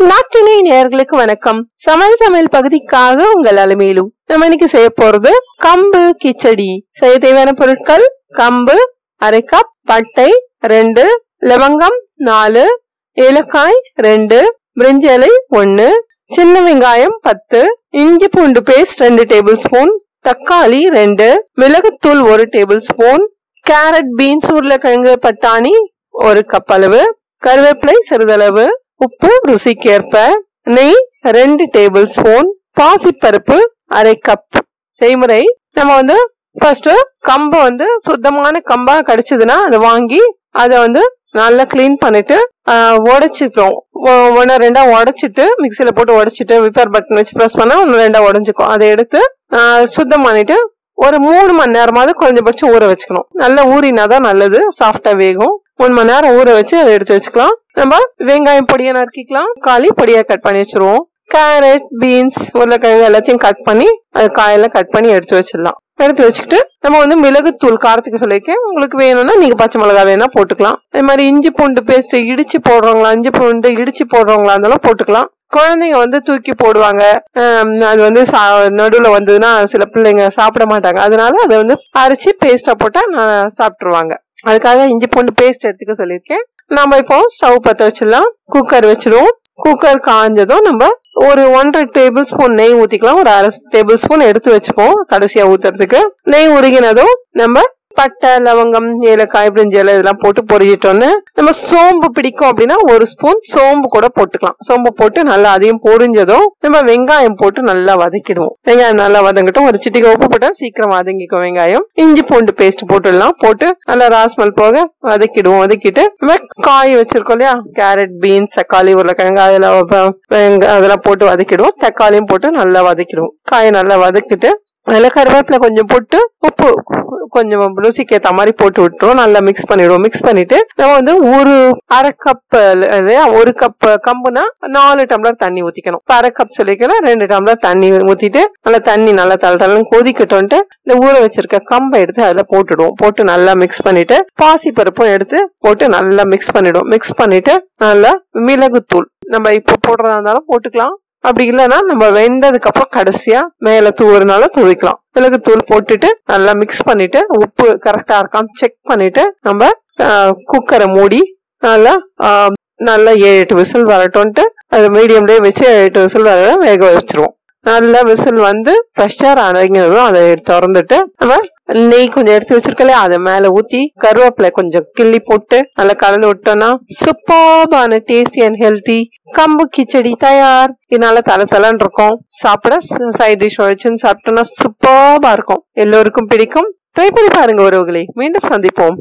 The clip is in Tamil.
நாட்டினை நேர்களுக்கு வணக்கம். சமையல் சமையல் பகுதிக்காக உங்கள் அலுமையிலும் நம்ம இன்னைக்கு செய்ய போறது கம்பு கிச்சடி. செய்ய தேவையான பொருட்கள் கம்பு அரை கப் பட்டை ரெண்டு லவங்கம் நாலு ஏலக்காய் ரெண்டு பிரிஞ்சலை ஒன்னு சின்ன வெங்காயம் பத்து இஞ்சி பூண்டு பேஸ்ட் ரெண்டு டேபிள் ஸ்பூன் தக்காளி ரெண்டு மிளகுத்தூள் ஒரு டேபிள் ஸ்பூன் கேரட் பீன்ஸ் உருளைக்கிழங்கு பட்டாணி ஒரு கப் அளவு கருவேப்பிலை சிறிதளவு உப்பு ருசிக்கேற்ப நெய் ரெண்டு டேபிள் ஸ்பூன் பாசிப்பருப்பு அரை கப் செய்முறை நம்ம வந்து ஃபர்ஸ்ட் கம்பை வந்து சுத்தமான கம்பா கடிச்சதுன்னா அதை வாங்கி அதை வந்து நல்லா க்ளீன் பண்ணிட்டு உடைச்சிப்போம். ஒன்று ரெண்டா உடைச்சிட்டு மிக்சியில் போட்டு உடைச்சிட்டு விப்பர் பட்டன் வச்சு ப்ரெஸ் பண்ணா ஒன்று ரெண்டா உடஞ்சிக்கும். அதை எடுத்து சுத்தம் பண்ணிட்டு ஒரு மூணு மணி நேரமாவது குறைஞ்சபட்சம் ஊற வச்சுக்கணும். நல்லா ஊறினாதான் நல்லது சாஃப்டா வேகும். மூணு மணி நேரம் ஊற வச்சு அதை எடுத்து வச்சுக்கலாம். நம்ம வெங்காயம் பொடியை நறுக்கிக்கலாம். காலி பொடியை கட் பண்ணி வச்சிருவோம். கேரட் பீன்ஸ் உருளைக்கிழங்கு எல்லாத்தையும் கட் பண்ணி அது காயெல்லாம் கட் பண்ணி எடுத்து வச்சிடலாம். எடுத்து வச்சுக்கிட்டு நம்ம வந்து மிளகுத்தூள் காரத்துக்கு சொல்லியிருக்கேன். உங்களுக்கு வேணும்னா நீங்கள் பச்சை மிளகா வேணா போட்டுக்கலாம். அதே மாதிரி இஞ்சி பூண்டு பேஸ்ட் இடிச்சு போடுறவங்களா இஞ்சி பூண்டு இடிச்சு போடுறவங்களா இருந்தாலும் போட்டுக்கலாம். குழந்தைங்க வந்து தூக்கி போடுவாங்க. அது வந்து சா நடுவில் வந்ததுன்னா சில பிள்ளைங்க சாப்பிட மாட்டாங்க. அதனால அதை வந்து அரைச்சி பேஸ்ட்டாக போட்டால் நான் சாப்பிட்ருவாங்க அதுக்காக இஞ்சி பூண்டு பேஸ்ட் எடுத்துக்க சொல்லியிருக்கேன். நம்ம இப்போ ஸ்டவ் பற்ற வச்சிடலாம். குக்கர் வச்சிருவோம் குக்கர் காஞ்சதும் நம்ம ஒரு ஒன்றரை டேபிள் ஸ்பூன் நெய் ஊத்திக்கலாம். ஒரு அரை டேபிள் ஸ்பூன் எடுத்து வச்சுப்போம். கடைசியா ஊத்துறதுக்கு. நெய் உருகினதும் நம்ம பட்டை லவங்கம் ஏலக்காய் பிரிஞ்சலை இதெல்லாம் போட்டு பொரியிட்டோன்னு நம்ம சோம்பு பிடிக்கும் அப்படின்னா ஒரு ஸ்பூன் சோம்பு கூட போட்டுக்கலாம். சோம்பு போட்டு நல்லா அதையும் பொரிஞ்சதும் நம்ம வெங்காயம் போட்டு நல்லா வதக்கிடுவோம். வெங்காயம் நல்லா வதங்கட்டும். ஒரு சிட்டிக்கு உப்பு போட்டா சீக்கிரம் வதங்கிக்கும் வெங்காயம். இஞ்சி பூண்டு பேஸ்ட் போட்டுடலாம். போட்டு நல்லா ராஸ்மல் போக வதக்கிடுவோம். வதக்கிட்டு நம்ம காய் வச்சிருக்கோம் இல்லையா? கேரட் பீன்ஸ் தக்காளி உருளைக்கிழங்கு அதில் வ- அதெல்லாம் போட்டு வதக்கிடுவோம். தக்காளியும் போட்டு நல்லா வதக்கிடுவோம். காயை நல்லா வதக்கிட்டு அதில் கருவேப்பிலை கொஞ்சம் போட்டு உப்பு கொஞ்சம் ருசிக்கு ஏற்ற மாதிரி போட்டு விட்டுரும். நல்லா மிக்ஸ் பண்ணிடுவோம். மிக்ஸ் பண்ணிட்டு நம்ம வந்து ஒரு அரை கப் ஒரு கப் கம்புனா நாலு டம்ளர் தண்ணி ஊற்றிக்கணும் இப்போ அரை கப் சொல்லிக்கலாம் ரெண்டு டம்ளர் தண்ணி ஊற்றிட்டு நல்லா தண்ணி நல்லா தலை தலை கொதிக்கட்டும்ட்டு இந்த ஊற வச்சிருக்க கம்பை எடுத்து அதில் போட்டுடுவோம். போட்டு நல்லா மிக்ஸ் பண்ணிட்டு பாசி பருப்பும் எடுத்து போட்டு நல்லா மிக்ஸ் பண்ணிடுவோம். மிக்ஸ் பண்ணிட்டு நல்லா மிளகுத்தூள். நம்ம இப்போ போடுறதா இருந்தாலும் போட்டுக்கலாம். அப்படி இல்லைன்னா நம்ம வெந்ததுக்கப்புறம் கடைசியாக மேலே தூவுறதுனால தூவிக்கலாம். மிளகு தூள் போட்டுட்டு நல்லா மிக்ஸ் பண்ணிட்டு உப்பு கரெக்டாக இருக்கான்னு செக் பண்ணிட்டு நம்ம குக்கரை மூடி நல்லா நல்லா ஏழு எட்டு விசில் வரட்டும்ட்டு அது மீடியம்லேயே வச்சு ஏழு எட்டு விசில் வர வேக வச்சிருவோம். நல்லா விசில் வந்து ப்ரெஷர் அடங்கினதும் அதை எடுத்து திறந்துட்டு நம்ம நெய் கொஞ்சம் எடுத்து வச்சிருக்கல அதை மேல ஊத்தி கருவேப்பிலை கொஞ்சம் கிள்ளி போட்டு நல்லா கலந்து விட்டோம்னா சூப்பர்பான டேஸ்டி அண்ட் ஹெல்த்தி கம்பு கிச்சடி தயார். இதனால தலை தலைன்னு இருக்கும். சாப்பிட சைட் டிஷ் வச்சுன்னு சாப்பிட்டோம்னா சூப்பர்பா இருக்கும். எல்லோருக்கும் பிடிக்கும். ட்ரை பண்ணி பாருங்க உறவுகளை. மீண்டும் சந்திப்போம்.